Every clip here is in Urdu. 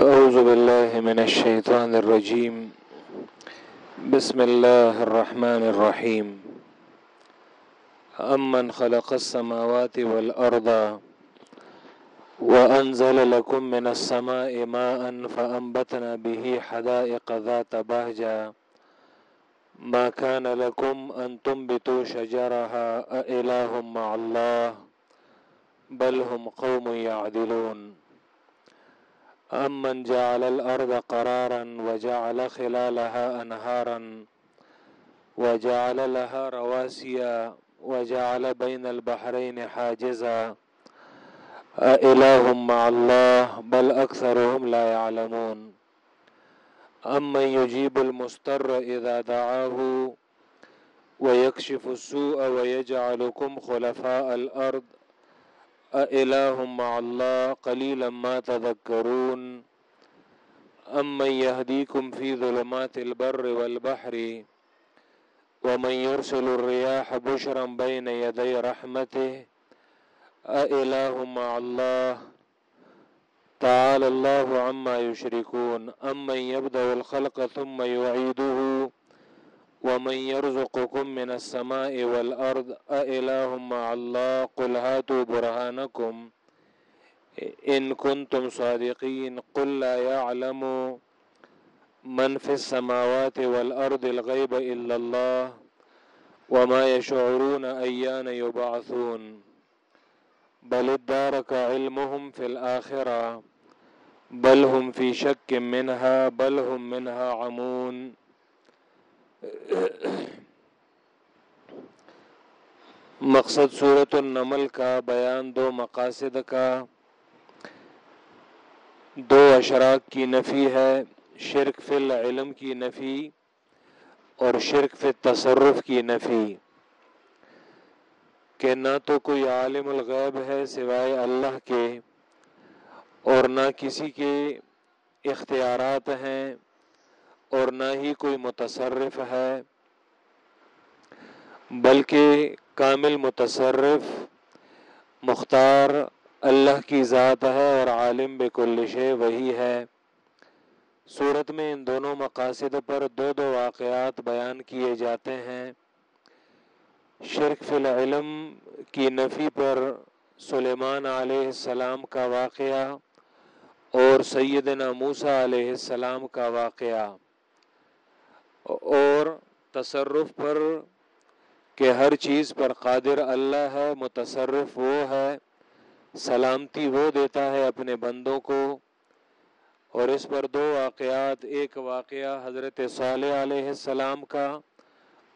أعوذ بالله من الشيطان الرجيم. بسم الله الرحمن الرحيم. أمن خلق السماوات والأرض وأنزل لكم من السماء ماء فأنبتنا به حدائق ذات بهجة. ما كان لكم أن تنبتوا شجرها أإله مع الله؟ بل هم قوم يعدلون. أمن جعل الأرض قرارا وجعل خلالها أنهارا وجعل لها رواسي وجعل بين البحرين حاجزا أإله مع الله بل أكثرهم لا يعلمون أمن يجيب المضطر إذا دعاه ويكشف السوء ويجعلكم خلفاء الأرض مع الله قليلا ما تذكرون أمن يهديكم في ظلمات البر والبحر ومن يرسل الرياح بشرا بين يدي رحمته أإله مع الله تعالى الله عما يشركون أمن يبدأ الخلق ثم يعيده ومن يرزقكم من السماء والأرض أإله مع الله قل هاتوا برهانكم إن كنتم صادقين قل لا يعلم من في السماوات والأرض الغيب إلا الله وما يشعرون أيان يبعثون بل ادارك علمهم في الآخرة بل هم في شك منها بل هم منها عمون مقصد صورت النمل کا، بیان دو مقاصد کا۔ دو اشراق کی نفی ہے، شرک فی العلم کی نفی اور شرک فی تصرف کی نفی۔ کہ نہ تو کوئی عالم الغیب ہے سوائے اللہ کے اور نہ کسی کے اختیارات ہیں۔ اور نہ ہی کوئی متصرف ہے، بلکہ کامل متصرف، مختار اللہ کی ذات ہے اور عالم بکل شے وہی ہے۔ صورت میں ان دونوں مقاصد پر دو دو واقعات بیان کیے جاتے ہیں۔ شرک فی العلم کی نفی پر سلیمان علیہ السلام کا واقعہ اور سیدنا موسیٰ علیہ السلام کا واقعہ۔ اور تصرف پر کہ ہر چیز پر قادر اللہ ہے، متصرف وہ ہے، سلامتی وہ دیتا ہے اپنے بندوں کو۔ اور اس پر دو واقعات، ایک واقعہ حضرت صالح علیہ السلام کا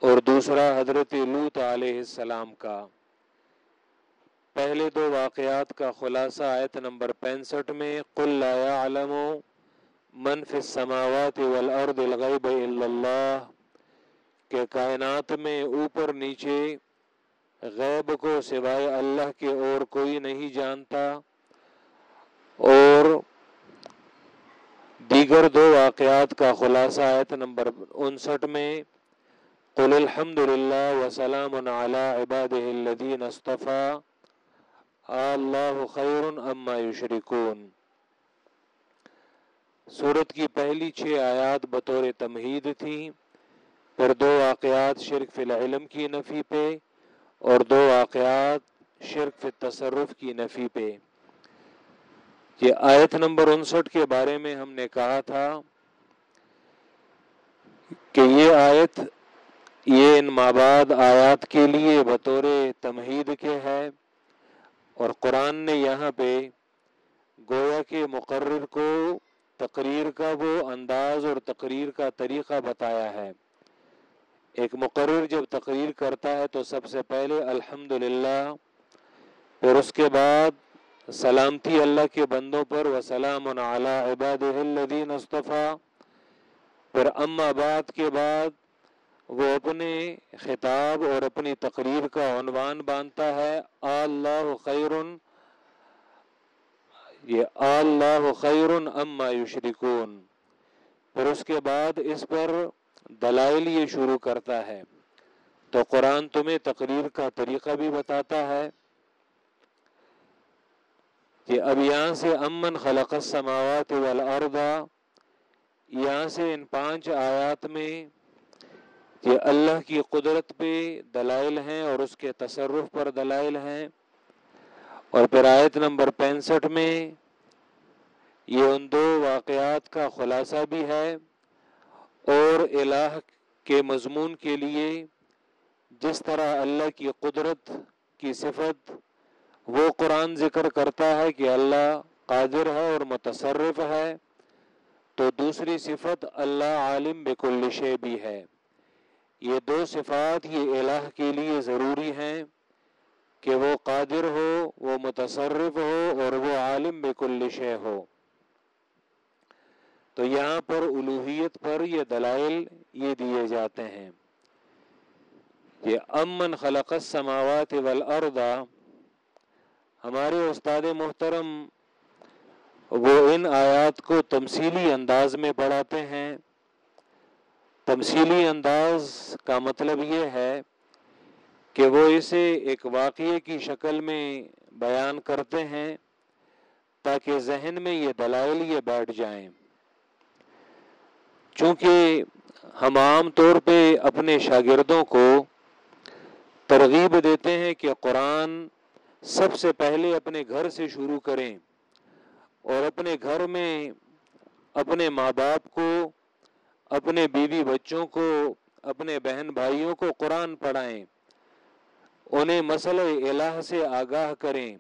اور دوسرا حضرت لوت علیہ السلام کا۔ پہلے دو واقعات کا خلاصہ آیت نمبر پینسٹھ میں، قل لا يعلم من فی السماوات والارض الغیب الا اللہ، کہ کائنات میں اوپر نیچے غیب کو سوائے اللہ کے اور کوئی نہیں جانتا، اور دیگر دو واقعات کا خلاصہ آیت نمبر انسٹھ میں، قل الحمد للہ وسلام علی عبادہ الذین اصطفى اللہ خیر اما یشرکون۔ سورت کی پہلی چھ آیات بطور تمہید تھیں، پھر دو واقعات شرک فی العلم کی نفی پہ اور دو واقعات شرک فی تصرف کی نفی پہ۔ یہ آیت نمبر انسٹھ کے بارے میں ہم نے کہا تھا کہ یہ آیت یہ ان ماباد آیات کے لیے بطور تمہید کے ہے اور قرآن نے یہاں پہ گویا کے مقرر کو تقریر کا وہ انداز اور تقریر کا طریقہ بتایا ہے۔ ایک مقرر جب تقریر کرتا ہے تو سب سے پہلے الحمد پھر اس کے بعد سلامتی اللہ کے بندوں پر، وسلام علی عباد الدین اصطفیٰ، پھر اما بعد کے بعد وہ اپنے خطاب اور اپنی تقریر کا عنوان باندھتا ہے اللہ خیر یہ اللہ خیر اما یشرکون۔ پھر اس کے بعد اس پر دلائل یہ شروع کرتا ہے۔ تو قرآن تمہیں تقریر کا طریقہ بھی بتاتا ہے کہ اب یہاں سے امن خلق السماوات والارض، یہاں سے ان پانچ آیات میں کہ اللہ کی قدرت پہ دلائل ہیں اور اس کے تصرف پر دلائل ہیں۔ اور پھر آیت نمبر پینسٹھ میں یہ ان دو واقعات کا خلاصہ بھی ہے اور الہ کے مضمون کے لیے جس طرح اللہ کی قدرت کی صفت وہ قرآن ذکر کرتا ہے کہ اللہ قادر ہے اور متصرف ہے، تو دوسری صفت اللہ عالم بکل شے بھی ہے۔ یہ دو صفات یہ الہ کے لیے ضروری ہیں۔ کہ وہ قادر ہو، وہ متصرف ہو اور وہ عالم بکل شے ہو۔ تو یہاں پر الوحیت پر یہ دلائل یہ دیے جاتے ہیں یہ امن خلق السماوات والارض، ہمارے استاد محترم وہ ان آیات کو تمثیلی انداز میں پڑھاتے ہیں۔ تمثیلی انداز کا مطلب یہ ہے کہ وہ اسے ایک واقعے کی شکل میں بیان کرتے ہیں تاکہ ذہن میں یہ دلائل یہ بیٹھ جائیں۔ چونکہ ہم عام طور پہ اپنے شاگردوں کو ترغیب دیتے ہیں کہ قرآن سب سے پہلے اپنے گھر سے شروع کریں اور اپنے گھر میں اپنے ماں باپ کو، اپنے بیوی بچوں کو، اپنے بہن بھائیوں کو قرآن پڑھائیں۔ انہیں مسئلہ الہ سے آگاہ کریں،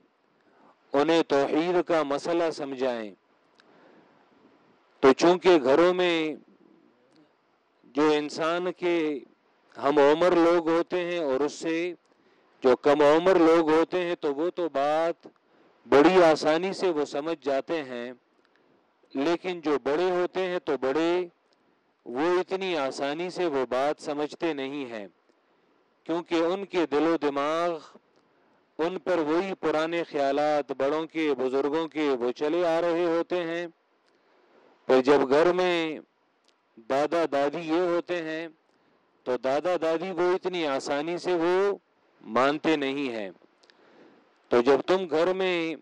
انہیں توحید کا مسئلہ سمجھائیں۔ تو چونکہ گھروں میں جو انسان کے ہم عمر لوگ ہوتے ہیں اور اس سے جو کم عمر لوگ ہوتے ہیں، تو وہ تو بات بڑی آسانی سے وہ سمجھ جاتے ہیں، لیکن جو بڑے ہوتے ہیں تو بڑے وہ اتنی آسانی سے وہ بات سمجھتے نہیں ہیں۔ کیونکہ ان کے دل و دماغ ان پر وہی پرانے خیالات بڑوں کے، بزرگوں کے وہ چلے آ رہے ہوتے ہیں۔ پھر جب گھر میں دادا دادی یہ ہوتے ہیں، تو دادا دادی وہ اتنی آسانی سے وہ مانتے نہیں ہیں۔ تو جب تم گھر میں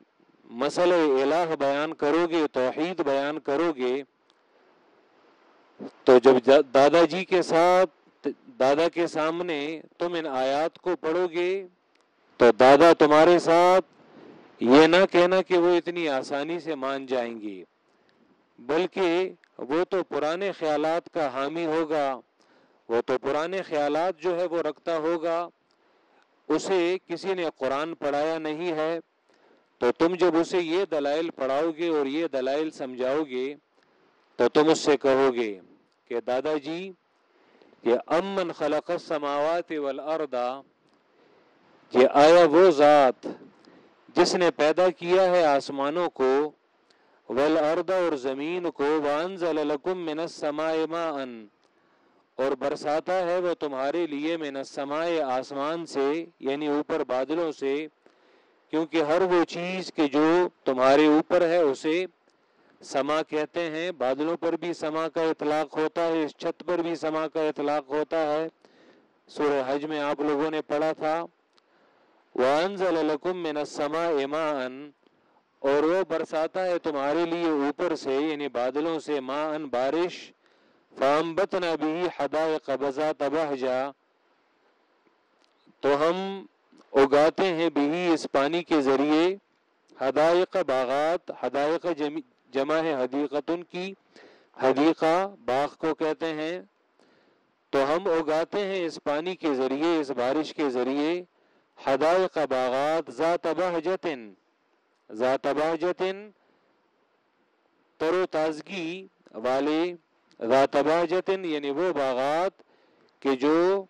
مسئلہ الہ بیان کرو گے، توحید بیان کرو گے، تو جب دادا جی کے ساتھ دادا کے سامنے تم ان آیات کو پڑھو گے تو دادا تمہارے ساتھ یہ نہ کہنا کہ وہ اتنی آسانی سے مان جائیں گے، بلکہ وہ تو پرانے خیالات کا حامی ہوگا۔ وہ تو پرانے خیالات جو ہے وہ رکھتا ہوگا۔ اسے کسی نے قرآن پڑھایا نہیں ہے۔ تو تم جب اسے یہ دلائل پڑھاؤ گے اور یہ دلائل سمجھاؤ گے تو تم اس سے کہو گے کہ دادا جی یہ امن خلق السماوات والارض، یہ آیا وہ ذات جس نے پیدا کیا ہے آسمانوں کو، والارض اور زمین کو، وانزل لکم من السماء ماء، اور برساتا ہے وہ تمہارے لیے میں نسمائے آسمان سے یعنی اوپر بادلوں سے، کیونکہ ہر وہ چیز کے جو تمہارے اوپر ہے، اسے سما کہتے ہیں، بادلوں پر بھی سما کا اطلاق ہوتا ہے، اس چھت پر بھی سما کا اطلاق ہوتا ہے۔ سورہ حج میں آپ لوگوں نے پڑھا تھا، وَأَنزَلَ لَكُم مِّنَ السَّمَاءِ مَاءً۔ اور وہ برساتا ہے تمہارے لیے اوپر سے یعنی بادلوں سے، ماءً بارش۔ فَأَنبَتْنَا بِهِ حَدَائِقَ بَزَاتَ بَحْجَا۔ تو ہم اگاتے ہیں بھی اس پانی کے ذریعے۔ حدائق باغات، حدائق جمع ہے حدیقتن کی، حدیقہ باغ کو کہتے ہیں۔ تو ہم اگاتے ہیں اس پانی کے ذریعے، اس بارش کے ذریعے۔ حدائق باغات ذات بہجتن ذات بہجتن۔ تر و تازگی والے ذات باجتن یعنی وہ باغات کہ جو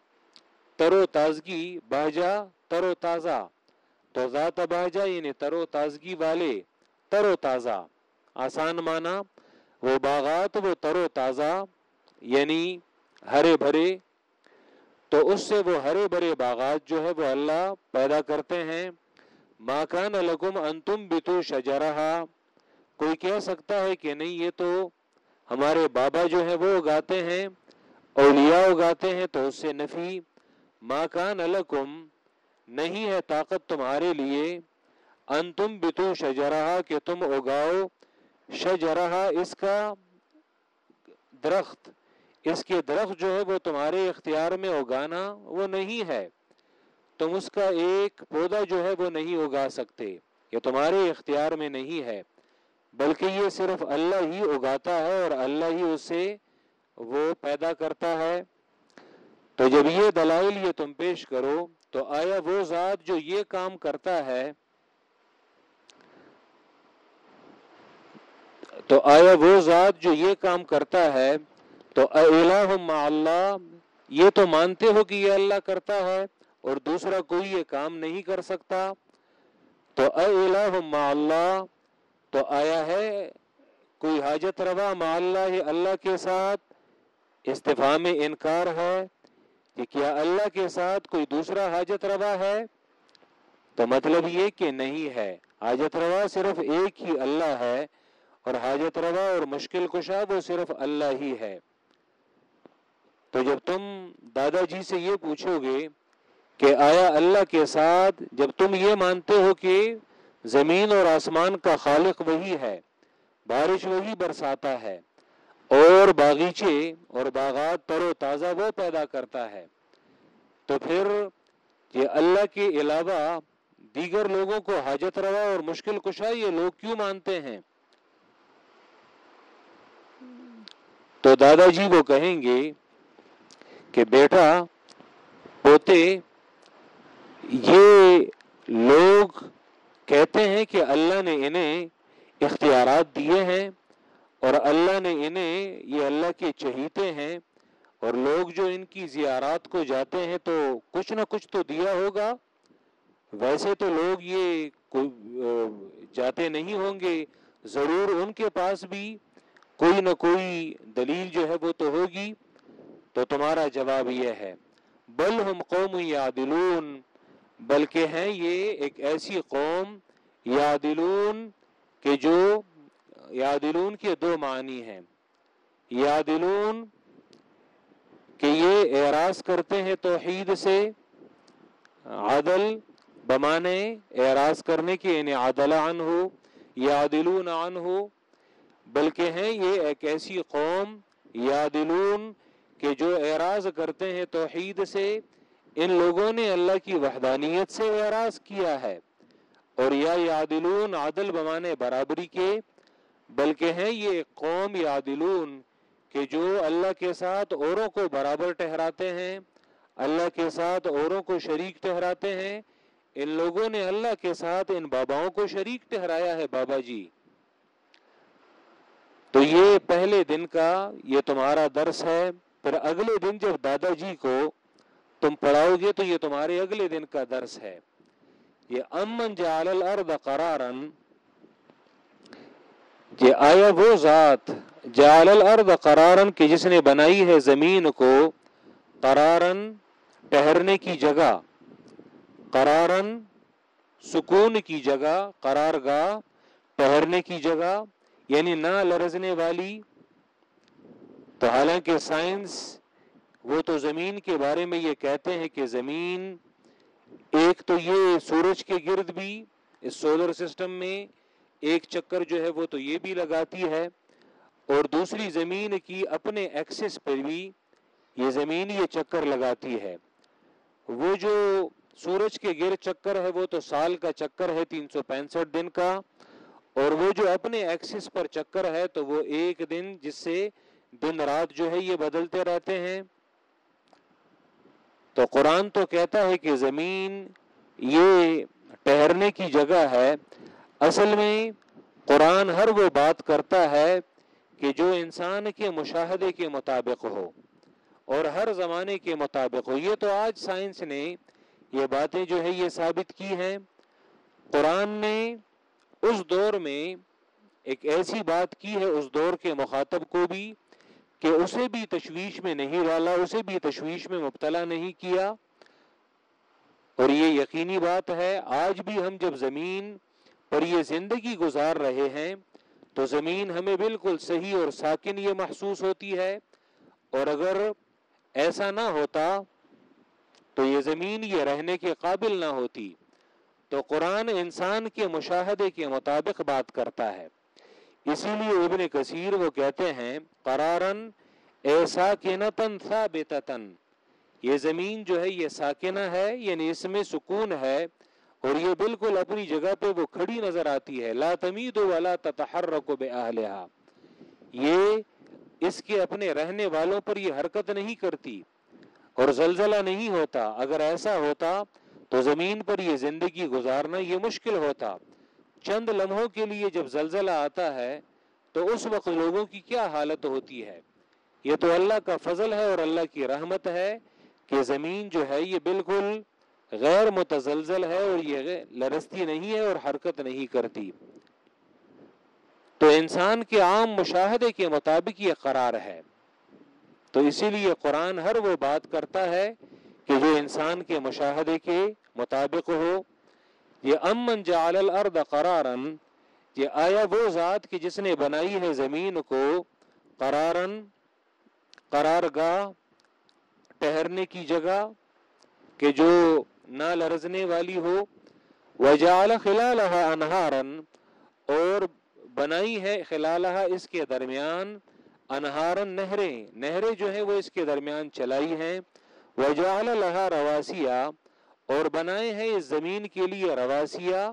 تر و تازگی باجا تر و تازہ۔ تو ذات باجا یعنی تر و تازگی والے، تر و تازہ۔ آسان مانا وہ باغات وہ تر و تازہ یعنی ہرے بھرے، تو اس سے وہ ہرے بھرے باغات جو ہے وہ اللہ پیدا کرتے ہیں۔ ماکان لکم انتم بتو شجرہا، کوئی کہہ سکتا ہے کہ نہیں، یہ تو ہمارے بابا جو ہے وہ اگاتے ہیں، اولیاء اگاتے ہیں، تو اس سے نفی۔ ماں کان الکم نہیں ہے طاقت تمہارے لیے۔ ان تم بتو شجرہ کہ تم اگاؤ شجرہ اس کا درخت، اس کے درخت جو ہے وہ تمہارے اختیار میں اگانا وہ نہیں ہے۔ تم اس کا ایک پودا جو ہے وہ نہیں اگا سکتے، یہ تمہارے اختیار میں نہیں ہے، بلکہ یہ صرف اللہ ہی اگاتا ہے اور اللہ ہی اسے وہ پیدا کرتا ہے۔ تو جب یہ دلائل یہ تم پیش کرو، تو آیا وہ ذات جو یہ کام کرتا ہے تو آیا وہ ذات جو یہ کام کرتا ہے، تو الہ مع اللہ، یہ تو مانتے ہو کہ یہ اللہ کرتا ہے، اور دوسرا کوئی یہ کام نہیں کر سکتا۔ تو مع اللہ، تو آیا ہے کوئی حاجت روا مع اللہ اللہ کے ساتھ؟ استفام انکار ہے کہ کیا اللہ کے ساتھ کوئی دوسرا حاجت روا ہے؟ تو مطلب یہ کہ نہیں ہے۔ حاجت روا صرف ایک ہی اللہ ہے اور حاجت روا اور مشکل کشا وہ صرف اللہ ہی ہے۔ تو جب تم دادا جی سے یہ پوچھو گے کہ آیا اللہ کے ساتھ جب تم یہ مانتے ہو کہ زمین اور آسمان کا خالق وہی ہے، بارش وہی برساتا ہے، اور باغیچے اور باغات تر و تازہ وہ پیدا کرتا ہے، تو پھر یہ اللہ کے علاوہ دیگر لوگوں کو حاجت روا اور مشکل کشا یہ لوگ کیوں مانتے ہیں؟ تو دادا جی وہ کہیں گے کہ بیٹا، پوتے، یہ لوگ کہتے ہیں کہ اللہ نے انہیں اختیارات دیے ہیں اور اللہ نے انہیں یہ اللہ کے چہیتے ہیں اور لوگ جو ان کی زیارات کو جاتے ہیں تو کچھ نہ کچھ تو دیا ہوگا۔ ویسے تو لوگ یہ جاتے نہیں ہوں گے۔ ضرور ان کے پاس بھی کوئی نہ کوئی دلیل جو ہے وہ تو ہوگی، تو تمہارا جواب یہ ہے، بل ہم قوم یادلون بلکہ ہیں یہ ایک ایسی قوم یادلون کہ جو یادلون کے دو معنی ہیں۔ یادلون کہ یہ اعراض کرتے ہیں توحید سے، عدل بمانے، اعراض کرنے کے یعنی عدل عن ہو یادلون عن ہو بلکہ ہیں یہ ایک ایسی قوم یادلون کہ جو اعراض کرتے ہیں توحید سے، ان لوگوں نے اللہ کی وحدانیت سے اعراض کیا ہے۔ اور یا یادلون عادل بمانے برابری کے، بلکہ ہیں یہ قوم یادلون کہ جو اللہ کے ساتھ اوروں کو برابر ٹہراتے ہیں، اللہ کے ساتھ اوروں کو شریک ٹہراتے ہیں۔ ان لوگوں نے اللہ کے ساتھ ان باباؤں کو شریک ٹہرایا ہے، بابا جی۔ تو یہ پہلے دن کا یہ تمہارا درس ہے، پھر اگلے دن جب دادا جی کو تم پڑھاؤ گے تو یہ تمہارے اگلے دن کا درس ہے۔ یہ امن جعل الارض قرارن یہ آیا وہ ذات جعل الارض قرارن کہ جس نے بنائی ہے زمین کو قرارن ٹہرنے کی جگہ قرارن سکون کی جگہ قرار گاہ ٹہرنے کی جگہ یعنی نہ لرزنے والی، تو حالانکہ سائنس وہ تو زمین کے بارے میں یہ کہتے ہیں کہ زمین ایک تو یہ سورج کے گرد بھی، اس سولر سسٹم میں ایک چکر جو ہے وہ تو یہ بھی لگاتی ہے، اور دوسری زمین کی اپنے ایکسس پر بھی یہ زمین یہ چکر لگاتی ہے۔ وہ جو سورج کے گر چکر ہے وہ تو سال کا چکر ہے، تین سو پینسٹھ دن کا۔ اور وہ جو اپنے ایکسس پر چکر ہے تو وہ ایک دن جس سے دن رات جو ہے یہ بدلتے رہتے ہیں۔ تو قرآن تو کہتا ہے کہ زمین یہ ٹہرنے کی جگہ ہے۔ اصل میں قرآن ہر وہ بات کرتا ہے کہ جو انسان کے مشاہدے کے مطابق ہو اور ہر زمانے کے مطابق ہو۔ یہ تو آج سائنس نے یہ باتیں جو ہے یہ ثابت کی ہیں۔ قرآن نے اس دور میں ایک ایسی بات کی ہے اس دور کے مخاطب کو بھی کہ اسے بھی تشویش میں نہیں ڈالا، اسے بھی تشویش میں مبتلا نہیں کیا۔ اور یہ یقینی بات ہے، آج بھی ہم جب زمین پر یہ زندگی گزار رہے ہیں، تو زمین ہمیں بالکل صحیح اور ساکن یہ محسوس ہوتی ہے۔ اور اگر ایسا نہ ہوتا، تو یہ زمین یہ رہنے کے قابل نہ ہوتی۔ تو قرآن انسان کے مشاہدے کے مطابق بات کرتا ہے۔ اسی لیے ابن کثیر وہ کہتے ہیں، قرارن اے ساکنتن ثابتتن۔ یہ زمین جو ہے، یہ ساکنہ ہے یعنی اس میں سکون ہے، اور یہ بالکل اپنی جگہ پہ وہ کھڑی نظر آتی ہے۔ لا تمید ولا تتحرک بأہلہا۔ یہ اس کے اپنے رہنے والوں پر یہ حرکت نہیں کرتی، اور زلزلہ نہیں ہوتا۔ اگر ایسا ہوتا تو زمین پر یہ زندگی گزارنا یہ مشکل ہوتا۔ چند لمحوں کے لیے جب زلزلہ آتا ہے، تو اس وقت لوگوں کی کیا حالت ہوتی ہے؟ یہ تو اللہ کا فضل ہے اور اللہ کی رحمت ہے کہ زمین جو ہے یہ بالکل غیر متزلزل ہے اور یہ لرستی نہیں ہے اور حرکت نہیں کرتی۔ تو انسان کے عام مشاہدے کے مطابق یہ قرار ہے۔ تو اسی لیے قرآن ہر وہ بات کرتا ہے کہ جو انسان کے مشاہدے کے مطابق ہو، یہ امن جعل الارض قرارن، یہ آیا وہ ذات کہ جس نے بنائی ہے زمین کو قرارن قرار گاہ ٹہرنے کی جگہ کہ جو نہ لرزنے والی ہو۔ وجعل خلالها انہارن، اور بنائی ہے خلالها اس کے درمیان انہارن نہریں۔ نہریں جو ہیں وہ اس کے درمیان چلائی ہیں۔ وجعل لها رواسیا اور بنائے ہیں اس زمین کے لیے رواسیا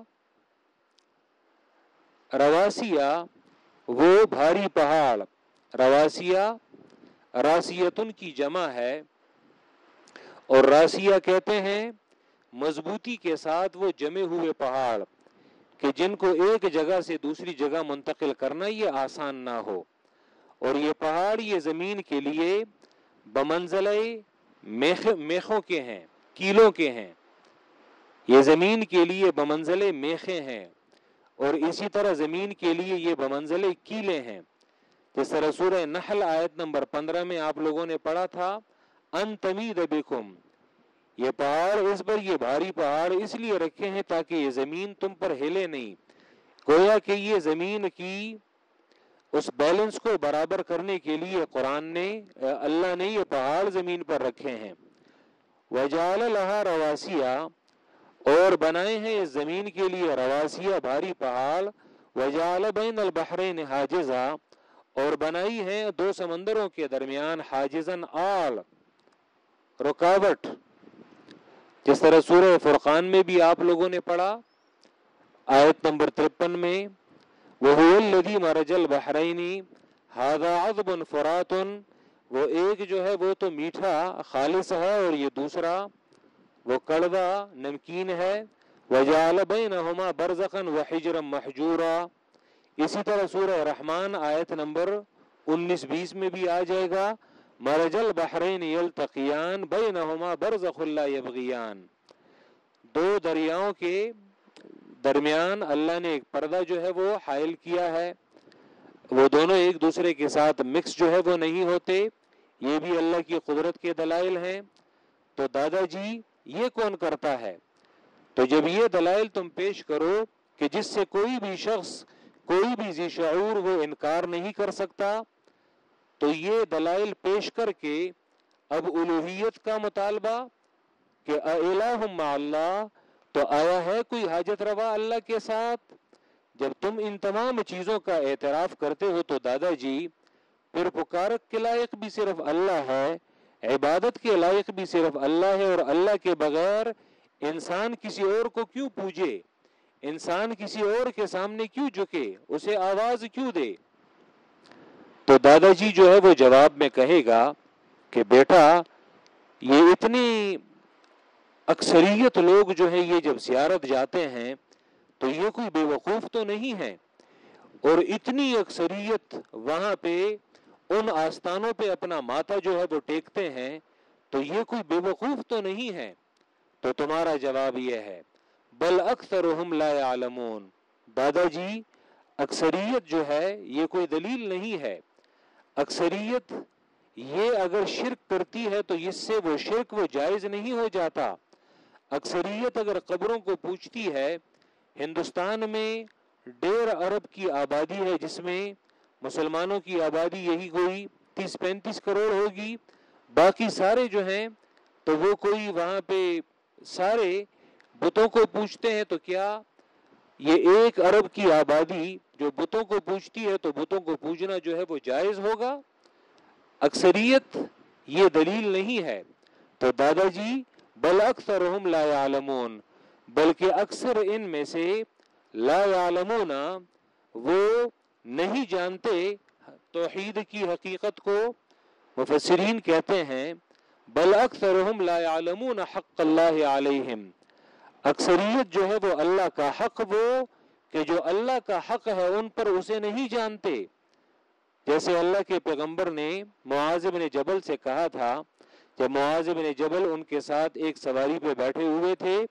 رواسیا وہ بھاری پہاڑ رواسیا راسیتن کی جمع ہے۔ اور راسیہ کہتے ہیں مضبوطی کے ساتھ وہ جمے ہوئے پہاڑ، کہ جن کو ایک جگہ سے دوسری جگہ منتقل کرنا یہ آسان نہ ہو۔ اور یہ پہاڑ یہ زمین کے لیے بمنزل میخوں کے ہیں، کیلوں کے ہیں۔ یہ زمین کے لیے بمنزل میخے ہیں اور اسی طرح زمین کے لیے یہ بمنزل کیلے ہیں۔ جس طرح سورہ نحل آیت نمبر پندرہ میں آپ لوگوں نے پڑھا تھا، ان تمید بکم، یہ پہاڑ اس پر، یہ بھاری پہاڑ اس لیے رکھے ہیں تاکہ یہ زمین تم پر ہلے نہیں۔ گویا کہ یہ زمین کی اس بیلنس کو برابر کرنے کے لیے قرآن نے، اللہ نے یہ پہاڑ زمین پر رکھے ہیں۔ وجال لہا اور بنائے ہیں اس زمین کے لیے رواسیا بھاری پہاڑ وجال بین البحرین حاجزہ اور بنائی ہے دو سمندروں کے درمیان حاجزن آل، رکاوٹ۔ جس طرح سورہ فرقان میں بھی آپ لوگوں نے پڑھا، آیت نمبر ترپن میں وہ الذی مرج البحرینی ہاذا عذب فرات، وہ ایک جو ہے وہ تو میٹھا، خالص ہے اور یہ دوسرا وہ کڑوا نمکین ہے۔ وجعل بینہما برزخا وحجرا محجورا۔ اسی طرح سورہ رحمان آیت نمبر انیس بیس میں بھی آ جائے گا۔ مرجل بحرین یلتقیان بینہما برزخ اللہ یبغیان۔ دو دریاؤں کے درمیان اللہ نے ایک پردہ جو ہے وہ حائل کیا ہے۔ وہ دونوں ایک دوسرے کے ساتھ مکس جو ہے وہ نہیں ہوتے۔ یہ بھی اللہ کی قدرت کے دلائل ہیں۔ تو دادا جی یہ کون کرتا ہے؟ تو جب یہ دلائل تم پیش کرو کہ جس سے کوئی بھی شخص، کوئی بھی ذی شعور وہ انکار نہیں کر سکتا، تو یہ دلائل پیش کر کے اب الوحیت کا مطالبہ کہ الہ اللہ، تو آیا ہے کوئی حاجت روا اللہ کے ساتھ؟ جب تم ان تمام چیزوں کا اعتراف کرتے ہو تو دادا جی پھر پکارک کے لائق بھی صرف اللہ ہے عبادت کے لائق بھی صرف اللہ ہے اور اللہ کے بغیر انسان کسی اور کو کیوں پوجے؟ انسان کسی اور کے سامنے کیوں جھکے؟ اسے آواز کیوں دے؟ تو دادا جی جو ہے وہ جواب میں کہے گا کہ بیٹا، یہ اتنی اکثریت لوگ جو ہے یہ جب زیارت جاتے ہیں تو یہ کوئی بے وقوف تو نہیں ہے، اور اتنی اکثریت وہاں پہ ان آستانوں پہ اپنا ماتا جو ہے وہ ٹیکتے ہیں، تو یہ کوئی بے وقوف تو نہیں ہے؟ تو تمہارا جواب یہ ہے، بل اکثر لا يعلمون دادا جی اکثریت جو ہے یہ کوئی دلیل نہیں ہے۔ اکثریت، یہ اگر شرک کرتی ہے تو اس سے وہ شرک وہ جائز نہیں ہو جاتا۔ اکثریت اگر قبروں کو پوچھتی ہے، ہندوستان میں ڈیڑھ ارب کی آبادی ہے جس میں مسلمانوں کی آبادی یہی کوئی تیس پینتیس کروڑ ہوگی، باقی سارے جو ہیں تو وہ کوئی وہاں پہ سارے بتوں کو پوچھتے ہیں تو کیا یہ ایک ارب کی آبادی جو بتوں کو پوچھتی ہے تو بتوں کو پوجنا جو ہے وہ جائز ہوگا؟ اکثریت یہ دلیل نہیں ہے۔ تو دادا جی بل اکثر لا عالمون بلکہ اکثر ان میں سے لا عالمون وہ نہیں جانتے، توحید کی حقیقت کو مفسرین کہتے ہیں، بل اکثر لا عالمون حق اللہ علیہم۔ اکثریت جو ہے وہ اللہ کا حق وہ کہ جو اللہ کا حق ہے ان پر اسے نہیں جانتے۔ جیسے اللہ کے پیغمبر نے معاذ بن جبل سے کہا تھا، جب معاذ بن جبل ان کے ساتھ ایک سواری پہ بیٹھے ہوئے تھے،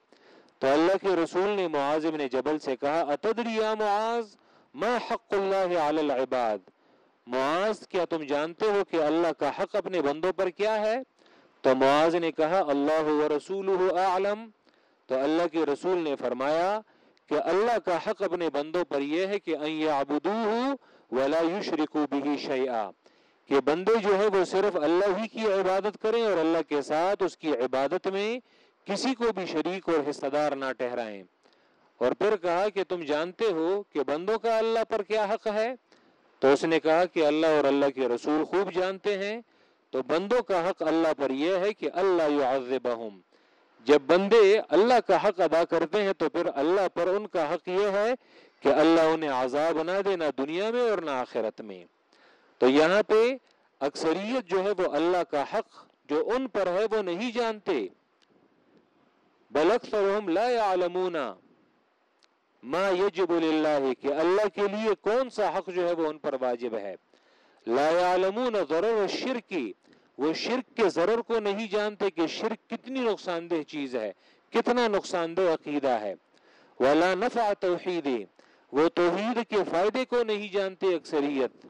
تو اللہ کے رسول نے معاذ بن جبل سے کہا، اتدری یا معاذ؟ ما حق اللہ علی العباد؟ معاذ، کیا تم جانتے ہو کہ اللہ کا حق اپنے بندوں پر کیا ہے؟ تو معاذ نے کہا، اللہ و رسول اعلم۔ تو اللہ کے رسول نے فرمایا کہ اللہ کا حق اپنے بندوں پر یہ ہے کہ ان یعبدوہ ولا یشرکو به شیئا۔ کہ بندے جو ہے وہ صرف اللہ ہی کی عبادت کریں اور اللہ کے ساتھ اس کی عبادت میں کسی کو بھی شریک اور حصہ دار نہ ٹھہرائیں۔ اور پھر کہا کہ تم جانتے ہو کہ بندوں کا اللہ پر کیا حق ہے؟ تو اس نے کہا کہ اللہ اور اللہ کے رسول خوب جانتے ہیں۔ تو بندوں کا حق اللہ پر یہ ہے کہ اللہ یعذبہم۔ جب بندے اللہ کا حق ادا کرتے ہیں تو پھر اللہ پر ان کا حق یہ ہے کہ اللہ انہیں عذاب نہ دے نہ دنیا میں اور نہ آخرت میں۔ تو یہاں پہ اکثریت جو ہے وہ اللہ کا حق جو ان پر ہے وہ نہیں جانتے۔ بل لا يعلمون ما يجب لله کہ اللہ کے لیے کون سا حق جو ہے وہ ان پر واجب ہے۔ لا يعلمون ضرر الشرک وہ شرک کے ضرر کو نہیں جانتے کہ شرک کتنی نقصان دہ چیز ہے، کتنا نقصان دہ عقیدہ ہے۔ ولا نفع توحید، وہ توحید کے فائدے کو نہیں جانتے اکثریت۔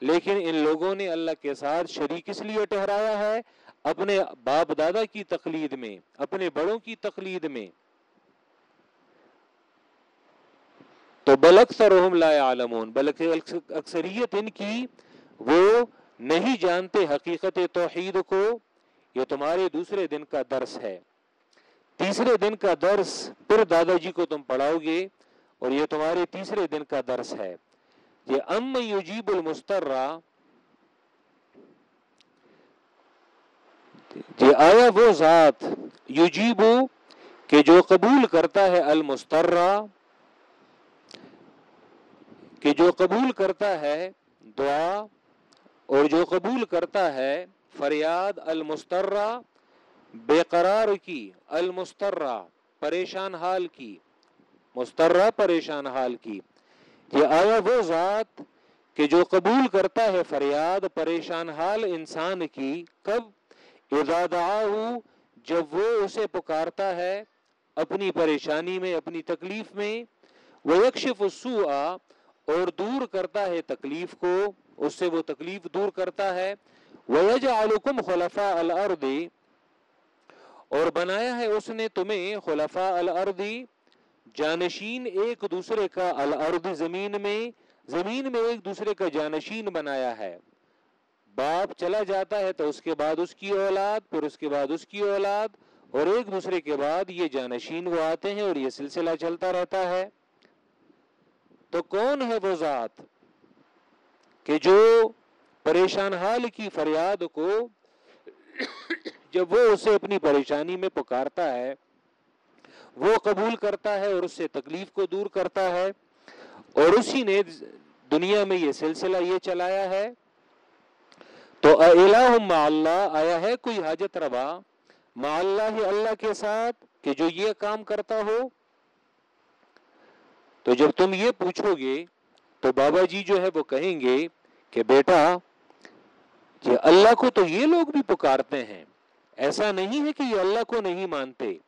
لیکن ان لوگوں نے اللہ کے ساتھ شریک اس لیے ٹہرایا ہے، اپنے باپ دادا کی تقلید میں، اپنے بڑوں کی تقلید میں۔ تو بل اکثر لا عالمون بلکہ اکثریت ان کی وہ نہیں جانتے حقیقت توحید کو، یہ تمہارے دوسرے دن کا درس ہے۔ تیسرے دن کا درس پھر دادا جی کو تم پڑھاؤ گے اور یہ تمہارے تیسرے دن کا درس ہے۔ یہ ام یجیب المسترہ یہ آیا وہ ذات یجیبو کہ جو قبول کرتا ہے المسترہ کہ جو قبول کرتا ہے دعا اور جو قبول کرتا ہے فریاد المسترہ، بے قرار کی، المسترہ، پریشان حال کی، مسترہ پریشان حال کی۔ یہ آیا وہ ذات کہ جو قبول کرتا ہے فریاد، پریشان حال انسان کی، کب؟ اذا دعاہو، جب وہ اسے پکارتا ہے اپنی پریشانی میں، اپنی تکلیف میں۔ وہ یکشف السوء اور دور کرتا ہے تکلیف کو، اس سے وہ تکلیف دور کرتا ہے۔ وَيَجْعَلُكُمْ خُلَفَاءَ الْأَرْضِ، اور بنایا ہے اس نے تمہیں خلفاء الارض جانشین ایک دوسرے کا الارض زمین میں زمین میں ایک دوسرے کا جانشین بنایا ہے۔ باپ چلا جاتا ہے تو اس کے بعد اس کی اولاد، پھر اس کے بعد اس کی اولاد، اور ایک دوسرے کے بعد یہ جانشین وہ آتے ہیں اور یہ سلسلہ چلتا رہتا ہے۔ تو کون ہے وہ ذات کہ جو پریشان حال کی فریاد کو جب وہ اسے اپنی پریشانی میں پکارتا ہے، وہ قبول کرتا ہے اور اس سے تکلیف کو دور کرتا ہے اور اسی نے دنیا میں یہ سلسلہ یہ چلایا ہے۔ تو مع اللہ، آیا ہے کوئی حاجت روا ما اللہ اللہ کے ساتھ کہ جو یہ کام کرتا ہو تو جب تم یہ پوچھو گے تو بابا جی جو ہے وہ کہیں گے کہ بیٹا، یہ اللہ کو تو یہ لوگ بھی پکارتے ہیں۔ ایسا نہیں ہے کہ یہ اللہ کو نہیں مانتے۔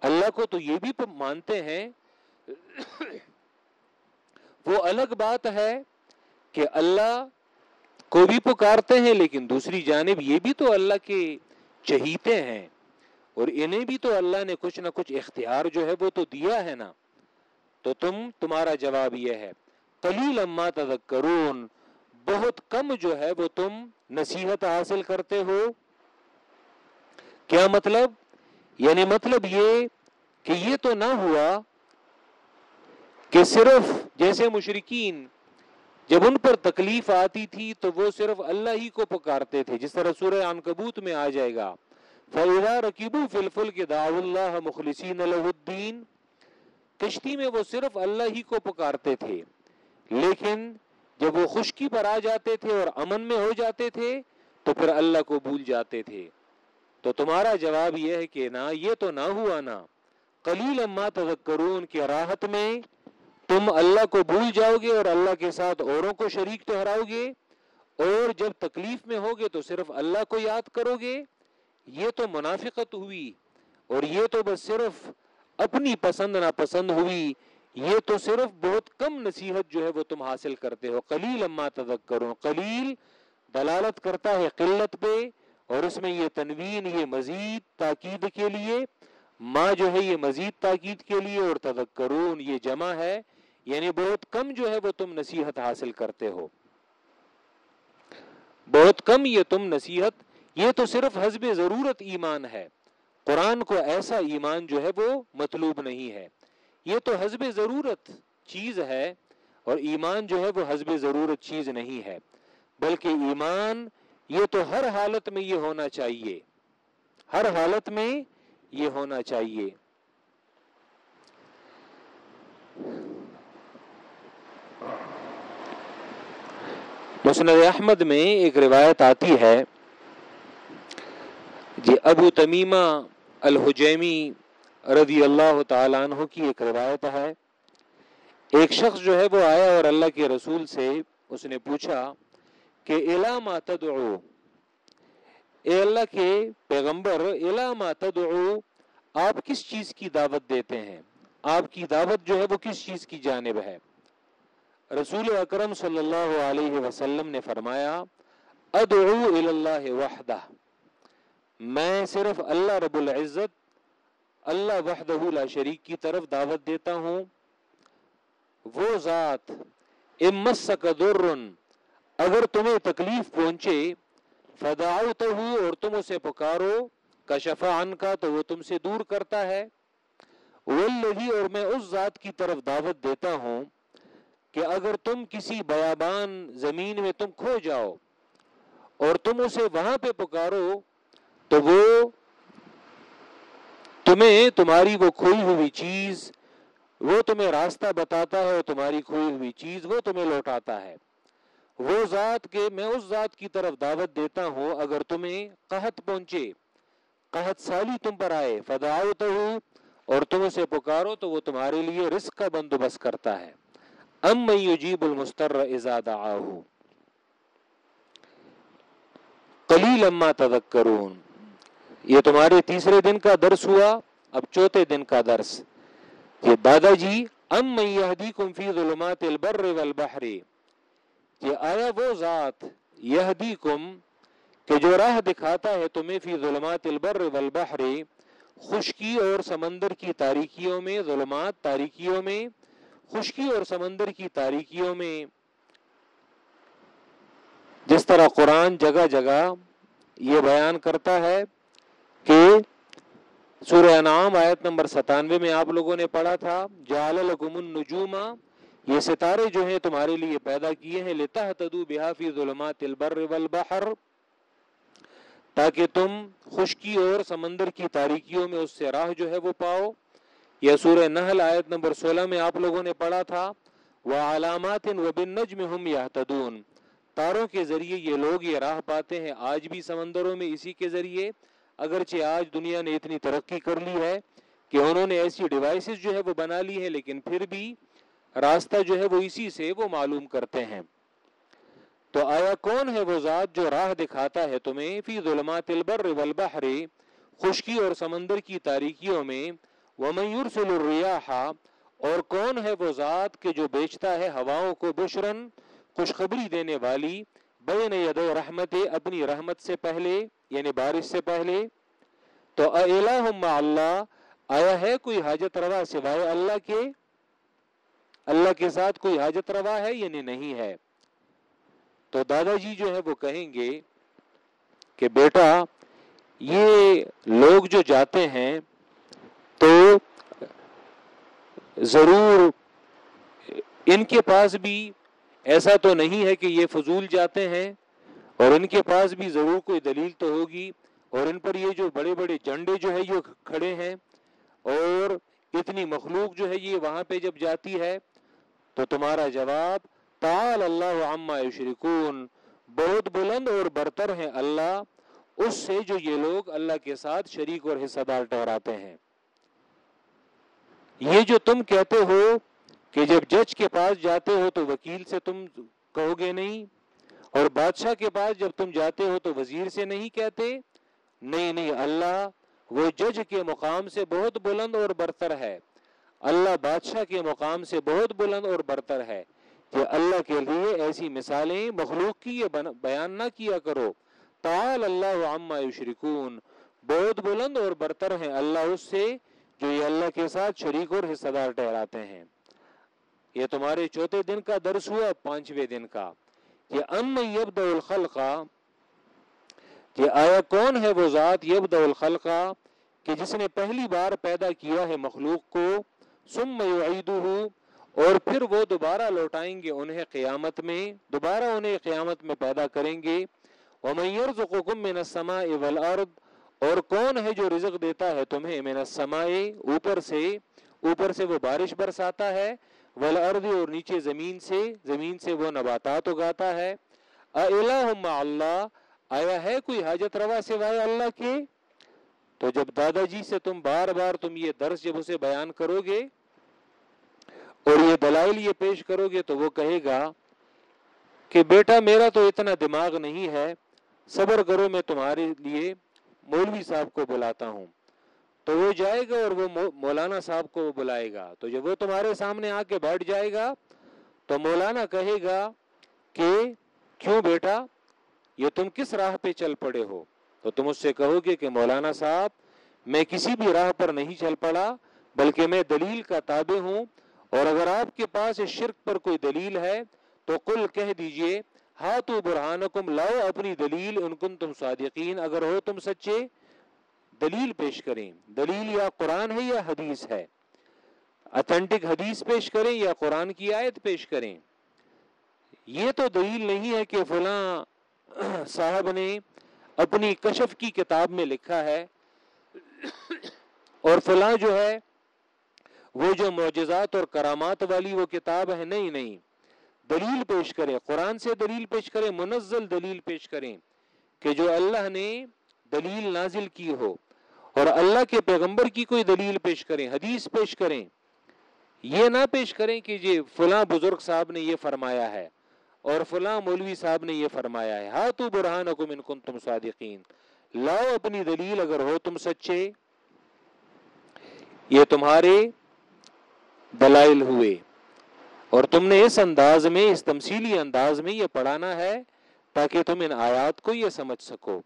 اللہ کو تو یہ بھی مانتے ہیں۔ وہ الگ بات ہے کہ اللہ کو بھی پکارتے ہیں، لیکن دوسری جانب یہ بھی تو اللہ کے چہیتے ہیں۔ اور انہیں بھی تو اللہ نے کچھ نہ کچھ اختیار جو ہے وہ تو دیا ہے نا۔ تو تم تمہارا جواب یہ ہے کلیل اما تذکرون، بہت کم جو ہے وہ تم نصیحت حاصل کرتے ہو۔ کیا مطلب؟ یعنی مطلب یہ کہ یہ تو نہ ہوا کہ صرف جیسے مشرقین جب ان پر تکلیف آتی تھی تو وہ صرف اللہ ہی کو پکارتے تھے، جس طرح سورہ عنکبوت میں آ جائے گا۔ فَإِذَا رَكِبُوا فِي الْفُلْكِ دَعَوُوا اللَّهَ مُخْلِصِينَ لَهُ الدِّينَ کشتی میں وہ صرف اللہ ہی کو پکارتے تھے، لیکن جب وہ خشکی پر آ جاتے تھے اور امن میں ہو جاتے تھے، تو پھر اللہ کو بھول جاتے تھے۔ تو تمہارا جواب یہ ہے کہ نہ، یہ تو نہ ہوا نا۔ قلیل اما تذکرون کی راحت میں تم اللہ کو بھول جاؤ گے اور اللہ کے ساتھ اوروں کو شریک ٹھہراؤ گے اور جب تکلیف میں ہوگے تو صرف اللہ کو یاد کرو گے یہ تو منافقت ہوئی اور یہ تو بس صرف اپنی پسند ناپسند ہوئی، یہ تو صرف بہت کم نصیحت جو ہے وہ تم حاصل کرتے ہو۔ قلیل اما تذکرون، قلیل دلالت کرتا ہے قلت پہ اور اس میں یہ تنوین، یہ مزید تاکید کے لیے ماں جو ہے یہ مزید تاکید کے لیے اور تذکرون، یہ جمع ہے۔ یعنی بہت کم جو ہے وہ تم نصیحت حاصل کرتے ہو۔ بہت کم یہ تم نصیحت، یہ تو صرف حزب ضرورت ایمان ہے۔ قرآن کو ایسا ایمان جو ہے وہ مطلوب نہیں ہے۔ یہ تو حزب ضرورت چیز ہے اور ایمان جو ہے وہ حزب ضرورت چیز نہیں ہے۔ بلکہ ایمان یہ تو ہر حالت میں یہ ہونا چاہیے۔ ہر حالت میں یہ ہونا چاہیے۔ مسند احمد میں ایک روایت آتی ہے۔ جی ابو تمیمہ الحجیمی رضی اللہ تعالیٰ عنہ کی ایک روایت ہے۔ ایک شخص جو ہے وہ آیا اور اللہ کے رسول سے اس نے پوچھا کہ الا ما تدعو؟ اے اللہ کے پیغمبر، الا ما تدعو؟ آپ کس چیز کی دعوت دیتے ہیں؟ آپ کی دعوت جو ہے وہ کس چیز کی جانب ہے؟ رسول اکرم صلی اللہ علیہ وسلم نے فرمایا، ادعو اللہ وحدہ۔ میں صرف اللہ رب العزت، اللہ وحدہ لا شریک کی طرف دعوت دیتا ہوں۔ وہ ذات امسک در، اگر تمہیں تکلیف پہنچے فدعوتہ اور تم اسے پکارو کشفا عن کا تو وہ تم سے دور کرتا ہے۔ واللہی، اور میں اس ذات کی طرف دعوت دیتا ہوں کہ اگر تم کسی بیابان زمین میں تم کھو جاؤ اور تم اسے وہاں پہ پکارو تو وہ تمہیں، تمہاری وہ کھوئی ہوئی چیز، وہ تمہیں راستہ بتاتا ہے تمہاری کھوئی ہوئی چیز وہ تمہیں لوٹاتا ہے۔ وہ ذات کے، میں اس ذات کی طرف دعوت دیتا ہوں، اگر تمہیں قحط پہنچے، قحط سالی تم پر آئے فداؤ تو اور تم اسے پکارو، تو وہ تمہارے لیے رزق کا بندوبست کرتا ہے۔ ام من یجیب المستر اذا دعاہو۔ قلیل اما تذکرون۔ یہ تمہارے تیسرے دن کا درس ہوا، اب چوتھے دن کا درس۔ یہ دادا جی ام من یہدیکم فی ظلمات البر والبحر۔ یہ آیا وہ ذات، یہدیکم، کہ جو راہ دکھاتا ہے تمہیں فی ظلمات البر والبحر۔ خشکی اور سمندر کی تاریکیوں میں، ظلمات تاریکیوں میں، خشکی اور سمندر کی تاریکیوں میں۔ جس طرح قرآن جگہ جگہ یہ بیان کرتا ہے کہ سورہ انعام آیت نمبر ستانوے میں آپ لوگوں نے پڑھا تھا جال لکم النجوما یہ ستارے جو ہیں تمہارے لیے پیدا کیے ہیں لتا تدو بحافی ظلمات البر والبحر، تاکہ تم خشکی اور سمندر کی تاریکیوں میں اس سے راہ جو ہے وہ پاؤ۔ یہ سورہ نحل آیت نمبر سولہ میں آپ لوگوں نے پڑھا تھا وہ علامات و بن نجم ہم یا تاروں کے ذریعے یہ لوگ یہ راہ پاتے ہیں، آج بھی سمندروں میں اسی کے ذریعے۔ اگرچہ آج دنیا نے اتنی ترقی کر لی ہے کہ انہوں نے ایسی ڈیوائسز جو ہے وہ بنا لی ہے لیکن پھر بھی راستہ جو ہے وہ اسی سے وہ معلوم کرتے ہیں۔ تو آیا کون ہے وہ ذات جو راہ دکھاتا ہے تمہیں؟ فی ظلمات البر والبحر، خشکی اور سمندر کی تاریکیوں میں۔ وَمَن يُرْسِلُ الرِّيَاحَ، اور کون ہے وہ ذات کے جو بیچتا ہے ہواوں کو بشرن، خوشخبری دینے والی۔ بین ید رحمت، اپنی رحمت سے پہلے۔ یعنی بارش سے پہلے تو اِلَهُمَّ اللہ، آیا ہے کوئی حاجت روا سوائے اللہ کے؟ اللہ کے ساتھ کوئی حاجت روا ہے یعنی نہیں ہے؟ تو دادا جی جو ہے وہ کہیں گے کہ بیٹا، یہ لوگ جو جاتے ہیں تو ضرور ان کے پاس بھی ایسا تو نہیں ہے کہ یہ فضول جاتے ہیں؟ اور ان کے پاس بھی ضرور کوئی دلیل تو ہوگی اور ان پر یہ جو بڑے بڑے جنڈے جو ہے یہ کھڑے ہیں اور اتنی مخلوق جو ہے یہ وہاں پہ جب جاتی ہے تو تمہارا جواب تعال اللہ عما یشرکون، بہت بلند اور برتر ہیں اللہ، اس سے جو یہ لوگ اللہ کے ساتھ شریک اور حصہ دار ٹہراتے ہیں۔ یہ جو تم کہتے ہو کہ جب جج کے پاس جاتے ہو تو وکیل سے تم کہو گے نہیں؟ اور بادشاہ کے پاس جب تم جاتے ہو تو وزیر سے نہیں کہتے؟ نہیں نہیں، اللہ وہ جج کے مقام سے بہت بلند اور برتر ہے۔ اللہ بادشاہ کے مقام سے بہت بلند اور برتر ہے کہ اللہ کے لیے ایسی مثالیں مخلوق کی بیان نہ کیا کرو۔ تعال اللہ عما یشرکون۔ بہت بلند اور برتر ہیں اللہ اس سے جو یہ اللہ کے ساتھ شریک اور حصہ دار ٹہراتے ہیں۔ یہ تمہارے چوتھے دن کا درس ہوا، پانچویں دن کا۔ یہ ان یبد الخلقہ کہ آیا کون ہے وہ ذات یبد الخلقہ کہ جس نے پہلی بار پیدا کیا ہے مخلوق کو، ثم یعیدہ اور پھر وہ دوبارہ لوٹائیں گے انہیں قیامت میں، دوبارہ انہیں قیامت میں پیدا کریں گے۔ وَمَن يَرْزُقُكُم مِّنَ السَّمَاءِ وَالْأَرْضِ، اور کون ہے جو رزق دیتا ہے تمہیں من السماء؟ اوپر سے اوپر سے وہ بارش برساتا ہے۔ والارض اور نیچے زمین سے زمین سے وہ نباتات اگاتا ہے۔ اَإِلَهُمَّ اللَّهِ آیا ہے کوئی حاجت روا سوائے اللہ کے؟ تو جب دادا جی سے تم بار بار تم یہ درس جب اسے بیان کرو گے اور یہ دلائل یہ پیش کرو گے تو وہ کہے گا کہ بیٹا میرا تو اتنا دماغ نہیں ہے، صبر کرو میں تمہارے لیے مولوی صاحب کو بلاتا ہوں۔ تو وہ جائے گا اور وہ مولانا صاحب کو بلائے گا۔ تو جب وہ تمہارے سامنے آ کے بیٹھ جائے گا، تو مولانا کہے گا کہ کیوں بیٹا، یہ تم کس راہ پہ چل پڑے ہو؟ تو تم اس سے کہو گے کہ مولانا صاحب، میں کسی بھی راہ پر نہیں چل پڑا، بلکہ میں دلیل کا تابع ہوں، اور اگر آپ کے پاس اس شرک پر کوئی دلیل ہے، تو کل کہہ دیجیے ہاتھو برہانکم، لاؤ اپنی دلیل، ان کن تم صادقین، اگر ہو تم سچے دلیل پیش کریں۔ دلیل یا قرآن ہے یا حدیث ہے؟ اتھینٹک حدیث پیش کریں یا قرآن کی آیت پیش کریں؟ یہ تو دلیل نہیں ہے کہ فلاں صاحب نے اپنی کشف کی کتاب میں لکھا ہے اور فلاں جو ہے وہ جو معجزات اور کرامات والی وہ کتاب ہے۔ نہیں نہیں۔ دلیل پیش کرے قرآن سے دلیل پیش کرے منزل دلیل پیش کریں کہ جو اللہ نے دلیل نازل کی ہو۔ اور اللہ کے پیغمبر کی کوئی دلیل پیش کریں، حدیث پیش کریں، یہ نہ پیش کریں کہ جی فلاں بزرگ صاحب نے یہ فرمایا ہے اور فلاں مولوی صاحب نے یہ فرمایا ہے۔ ہاں تو برہان حکم ان کن تم صادقین۔ لاؤ اپنی دلیل اگر ہو تم سچے، یہ تمہارے دلائل ہوئے۔ اور تم نے اس انداز میں، اس تمثیلی انداز میں یہ پڑھانا ہے تاکہ تم ان آیات کو یہ سمجھ سکو۔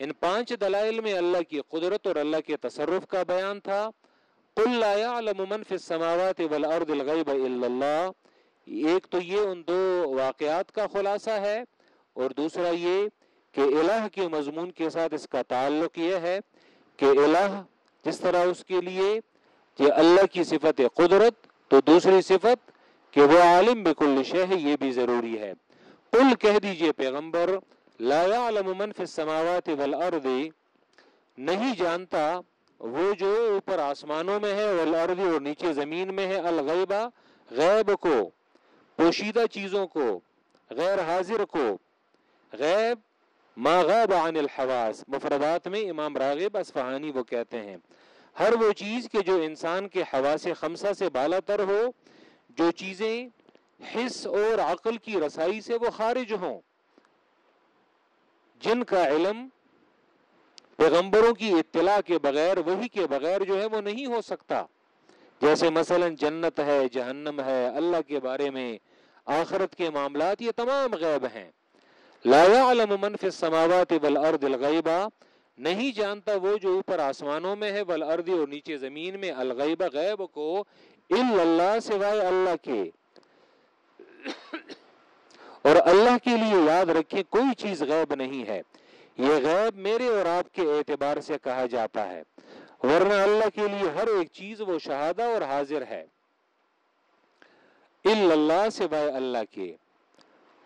ان پانچ دلائل میں اللہ کی قدرت اور اللہ کے تصرف کا بیان تھا۔ قل لا يعلم من في السماوات والارض الغيب الا الله ایک تو یہ ان دو واقعات کا خلاصہ ہے اور دوسرا یہ کہ الہ کے مضمون کے ساتھ اس کا تعلق یہ ہے کہ الہ جس طرح اس کے لیے کہ اللہ کی صفت قدرت، تو دوسری صفت کہ وہ عالم بکل شے ہے، یہ بھی ضروری ہے۔ قل کہہ دیجیے پیغمبر لا يعلم من في السماوات والارض نہیں جانتا وہ جو اوپر آسمانوں میں ہے والارض اور نیچے زمین میں ہے الغیبہ غیب کو، پوشیدہ چیزوں کو، غیر حاضر کو۔ غیب، ما غاب عن الحواس۔ مفردات میں امام راغب، اصفہانی وہ کہتے ہیں، ہر وہ چیز کے جو انسان کے حواس خمسہ سے بالا تر ہو، جو چیزیں حص اور عقل کی رسائی سے وہ خارج ہوں۔ جن کا علم پیغمبروں کی اطلاع کے بغیر وہی کے بغیر جو ہے وہ نہیں ہو سکتا۔ جیسے مثلا جنت ہے، جہنم ہے، اللہ کے بارے میں، آخرت کے معاملات، یہ تمام غیب ہیں۔ لا يعلم من في السماوات والارض الغیبہ۔ نہیں جانتا وہ جو اوپر آسمانوں میں ہے، والارض اور نیچے زمین میں۔ الغیب غیب کو الا اللہ سوائے اللہ کے۔ اور اللہ کے لیے یاد رکھیں کوئی چیز غیب نہیں ہے۔ یہ غیب میرے اور آپ کے اعتبار سے کہا جاتا ہے۔ ورنہ اللہ کے لیے ہر ایک چیز وہ شہادہ اور حاضر ہے۔ اللہ سوائے اللہ کے۔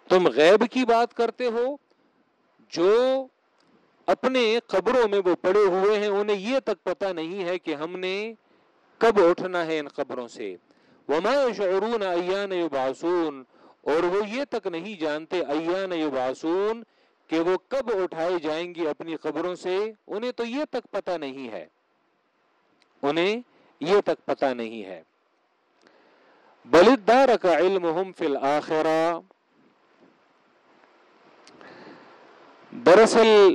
تم غیب کی بات کرتے ہو، جو اپنے قبروں میں وہ پڑے ہوئے ہیں، انہیں یہ تک پتہ نہیں ہے کہ ہم نے کب اٹھنا ہے ان قبروں سے۔ وما شعرون ایان یبعثون اور وہ یہ تک نہیں جانتے، ایان یبعثون، کہ وہ کب اٹھائے جائیں گے اپنی قبروں سے، انہیں تو یہ تک پتہ نہیں ہے۔ انہیں یہ تک پتہ نہیں ہے۔ بلدار کا علم فی الآخرہ دراصل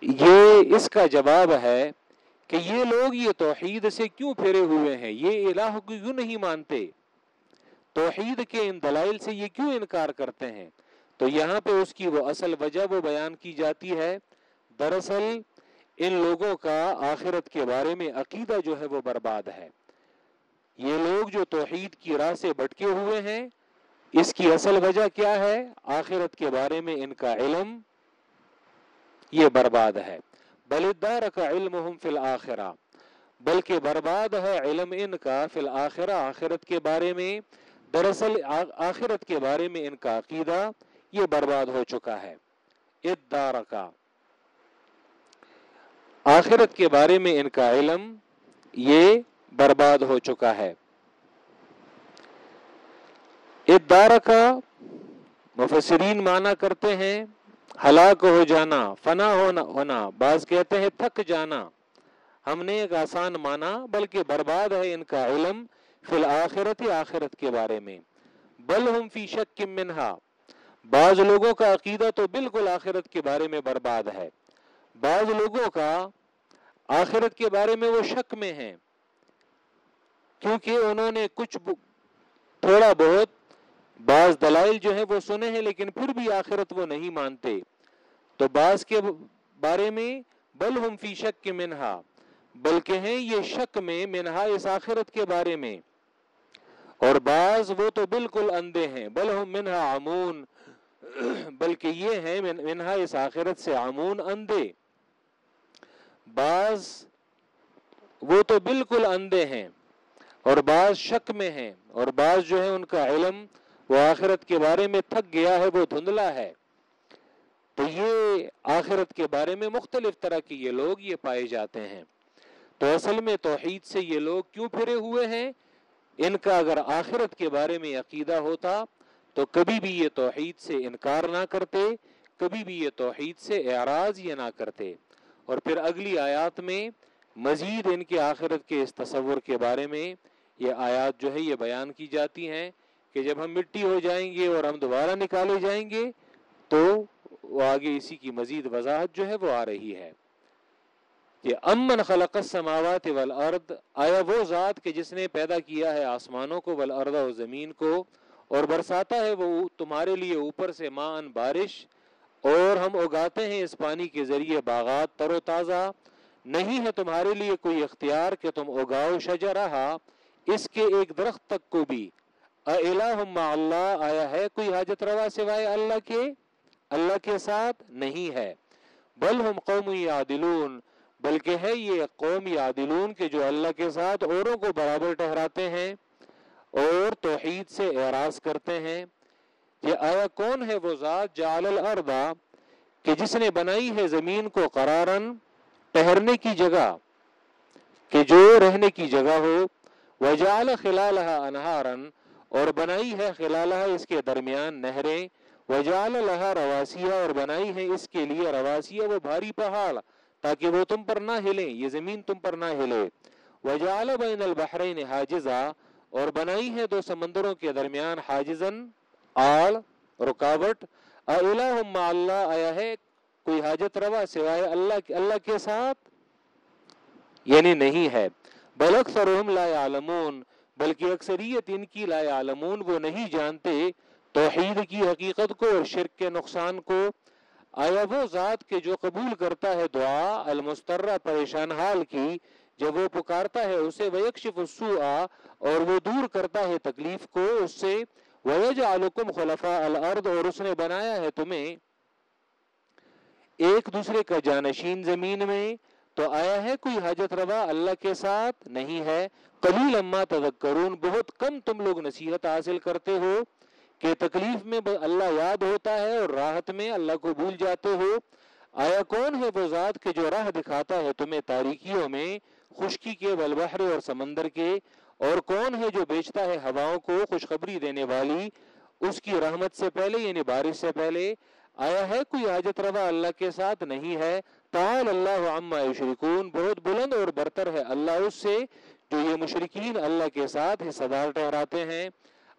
یہ اس کا جواب ہے کہ یہ لوگ یہ توحید سے کیوں پھیرے ہوئے ہیں؟ یہ الہ کو کیوں نہیں مانتے۔ توحید کے ان دلائل سے یہ کیوں انکار کرتے ہیں؟ تو یہاں پہ اس کی وہ اصل وجہ وہ بیان کی جاتی ہے۔ دراصل ان لوگوں کا آخرت کے بارے میں عقیدہ جو ہے وہ برباد ہے۔ یہ لوگ جو توحید کی راہ سے بٹکے ہوئے ہیں، اس کی اصل وجہ کیا ہے؟ آخرت کے بارے میں ان کا علم یہ برباد ہے۔ بلدار کا علم فی الآخرہ بلکہ برباد ہے علم ان کا فی الآخرہ آخرت کے بارے میں۔ دراصل آخرت کے بارے میں ان کا عقیدہ یہ برباد ہو چکا ہے۔ ادار کا آخرت کے بارے میں ان کا علم یہ برباد ہو چکا ہے۔ ادار کا مفسرین مانا کرتے ہیں ہلاک ہو جانا، فنا ہونا ہونا۔ بعض کہتے ہیں تھک جانا۔ ہم نے ایک آسان مانا بلکہ برباد ہے ان کا علم۔ فی الآخرت آخرت کے بارے میں۔ بل ہم فی شک منہا۔ بعض لوگوں کا عقیدہ تو بالکل آخرت کے بارے میں برباد ہے۔ بعض لوگوں کا آخرت کے بارے میں وہ شک میں ہیں۔ کیونکہ انہوں نے کچھ تھوڑا بہت بعض دلائل جو ہیں وہ سنے ہیں، لیکن پھر بھی آخرت وہ نہیں مانتے۔ تو بعض کے بارے میں بل ہم فی شک کے منہا۔ بلکہ ہیں یہ شک میں منہا اس آخرت کے بارے میں۔ اور بعض وہ تو بالکل اندھے ہیں، بل ہم منہا امون بلکہ یہ ہے منہا اس آخرت سے امون اندھے۔ بعض وہ تو بالکل اندھے ہیں اور بعض شک میں ہیں۔ اور بعض جو ہے ان کا علم وہ آخرت کے بارے میں تھک گیا ہے، وہ دھندلا ہے۔ تو یہ آخرت کے بارے میں مختلف طرح کے یہ لوگ یہ پائے جاتے ہیں۔ تو اصل میں توحید سے یہ لوگ کیوں پھرے ہوئے ہیں؟ ان کا اگر آخرت کے بارے میں عقیدہ ہوتا تو کبھی بھی یہ توحید سے انکار نہ کرتے، کبھی بھی یہ توحید سے اعراض یہ نہ کرتے۔ اور پھر اگلی آیات میں مزید ان کے آخرت کے اس تصور کے بارے میں یہ آیات جو ہے یہ بیان کی جاتی ہیں کہ جب ہم مٹی ہو جائیں گے اور ہم دوبارہ نکالے جائیں گے تو وہ آگے اسی کی مزید وضاحت جو ہے وہ آ رہی ہے۔ کہ امن خلق السماوات والارض، آیا وہ ذات کہ جس نے پیدا کیا ہے آسمانوں کو، والارض و زمین کو، اور برساتا ہے وہ تمہارے لیے اوپر سے مان بارش، اور ہم اگاتے ہیں اس پانی کے ذریعے باغات تر و تازہ۔ نہیں ہے تمہارے لیے کوئی اختیار کہ تم اگاؤ شجرہ، اس کے ایک درخت تک کو بھی۔ اللہ، آیا ہے کوئی حاجت روا سوائے اللہ کے؟ اللہ کے ساتھ نہیں ہے۔ بل ہم قوم یادلون بلکہ ہے یہ قوم یادلون کے جو اللہ کے ساتھ اوروں کو برابر ٹہراتے ہیں اور توحید سے اعراض کرتے ہیں۔ یہ آیا کون ہے وہ ذات جعل الارض کہ جس نے بنائی ہے زمین کو قرارن ٹہرنے کی جگہ، کہ جو رہنے کی جگہ ہو۔ وجعل خلالها انہارن اور بنائی ہے خلالہ اس کے درمیان نہریں۔ وجال لہا رواسیہ اور بنائی ہے اس کے لیے رواسیہ وہ بھاری پہاڑ۔ تاکہ وہ تم پر نہ ہلیں، یہ زمین تم پر نہ ہلے۔ وجال بین البحرین حاجزہ اور بنائی ہے دو سمندروں کے درمیان حاجزن آل، رکاوٹ۔ الہ ما اللہ، آیا ہے کوئی حاجت روا سوائے اللہ کے اللہ کے ساتھ؟ یعنی نہیں ہے۔ بل اکثرهم لا يعلمون بلکہ اکثریت ان کی لا عالمون وہ نہیں جانتے توحید کی حقیقت کو اور شرک کے نقصان کو۔ آیا وہ ذات کے جو قبول کرتا ہے دعا المسترہ پریشان حال کی، جب وہ پکارتا ہے اسے ویکشف السوء، اور وہ دور کرتا ہے تکلیف کو، اس سے ویجعلکم خلفاء الارض اور اس نے بنایا ہے تمہیں ایک دوسرے کا جانشین زمین میں۔ تو آیا ہے کوئی حاجت روا اللہ کے ساتھ؟ نہیں ہے۔ کلیل اما تذکرون، بہت کم تم لوگ نصیحت حاصل کرتے ہو۔ کہ تکلیف میں اللہ یاد ہوتا ہے اور راحت میں اللہ کو بھول جاتے ہو۔ آیا کون ہے وہ ذات کے جو راہ دکھاتا ہے تمہیں تاریکیوں میں، خشکی کے بلبحر اور سمندر کے؟ اور کون ہے جو بیچتا ہے ہواؤں کو خوشخبری دینے والی؟ اس کی رحمت سے پہلے یعنی بارش سے پہلے۔ آیا ہے کوئی حاجت روا اللہ کے ساتھ؟ نہیں ہے۔ تعال اللہ عما یشرکون۔ بہت بلند اور برتر ہے اللہ اس سے جو یہ مشرقین اللہ کے ساتھ حصہ دار ٹھہراتے ہیں۔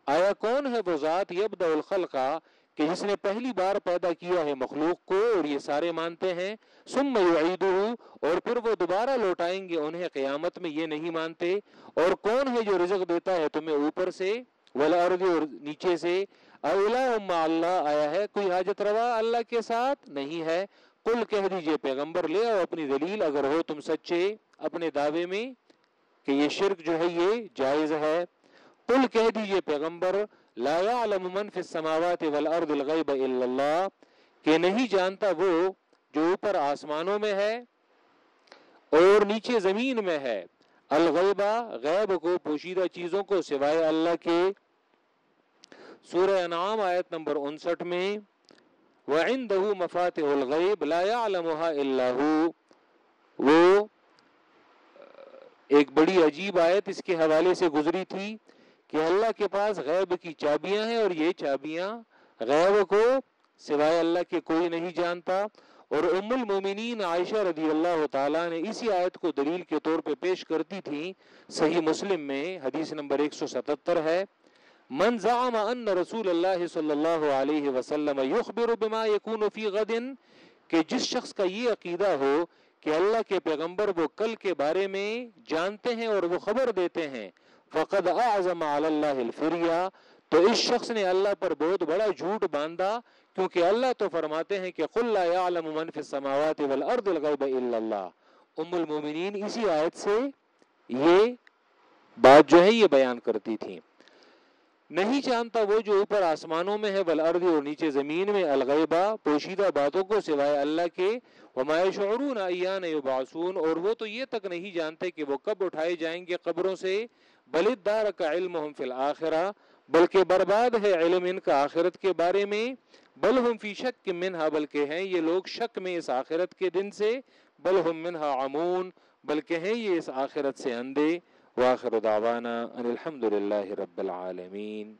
آیا کون ہے وہ ذات یبدا الخلقہ کہ جس نے پہلی بار پیدا کیا ہے مخلوق کو اور یہ سارے مانتے ہیں؟ ثم یعیدہ اور پھر وہ دوبارہ لوٹائیں گے انہیں قیامت میں یہ نہیں مانتے؟ اور کون ہے جو رزق دیتا ہے تمہیں اوپر سے؟ والارض اور نیچے سے۔ اولا اللہ، آیا ہے کوئی حاجت روا اللہ کے ساتھ؟ نہیں ہے۔ کل کہہ دیجیے پیغمبر، لے آؤ اپنی دلیل، اگر ہو تم سچے اپنے دعوے میں کہ یہ شرک جو ہے یہ جائز ہے۔ قل کہہ دیجیے پیغمبر، لا يعلم من في السماوات والارض الغیب الا اللہ، کہ نہیں جانتا وہ جو اوپر آسمانوں میں ہے اور نیچے زمین میں ہے۔ الغیبہ غیب کو، پوشیدہ چیزوں کو سوائے اللہ کے۔ سورہ انعام آیت نمبر انسٹھ میں، وَعِندَهُ مَفَاتِحُ الْغَيْبِ لَا يَعْلَمُهَا إِلَّا هُ وہ ایک بڑی عجیب آیت اس کے حوالے سے گزری تھی۔ کہ اللہ کے پاس غیب کی چابیاں ہیں اور یہ چابیاں غیب کو سوائے اللہ کے کوئی نہیں جانتا اور ام المومنین عائشہ رضی اللہ تعالیٰ نے اسی آیت کو دلیل کے طور پہ پیش کرتی تھی صحیح مسلم میں حدیث نمبر 177 ہے۔ من زعم ان رسول اللہ صلی اللہ علیہ وسلم یخبر بما یکون فی غد، کہ جس شخص کا یہ عقیدہ ہو کہ اللہ کے پیغمبر وہ کل کے بارے میں جانتے ہیں اور وہ خبر دیتے ہیں فقد اعظم علی اللہ الفریہ۔ تو اس شخص نے اللہ پر بہت بڑا جھوٹ باندھا، کیونکہ اللہ تو فرماتے ہیں کہ قل لا يعلم من في السماوات والارض الغیب الا اللہ۔ ام المومنین اسی آیت سے یہ بات جو ہے، یہ بیان کرتی تھی نہیں جانتا وہ جو اوپر آسمانوں میں ہے، والارض اور نیچے زمین میں الغیبہ پوشیدہ باتوں کو سوائے اللہ کے۔ وما شعرون ایان یبعثون۔ اور وہ تو یہ تک نہیں جانتے کہ وہ کب اٹھائے جائیں گے قبروں سے۔ بلد دار کا علم ہم فی الآخرہ بلکہ برباد ہے علم ان کا آخرت کے بارے میں، بل ہم فی شک منہا، بلکہ ہیں یہ لوگ شک میں اس آخرت کے دن سے، بل ہم منہا عمون، بلکہ ہیں یہ اس آخرت سے اندے واخر دعوانا ان الحمد للہ رب العالمین۔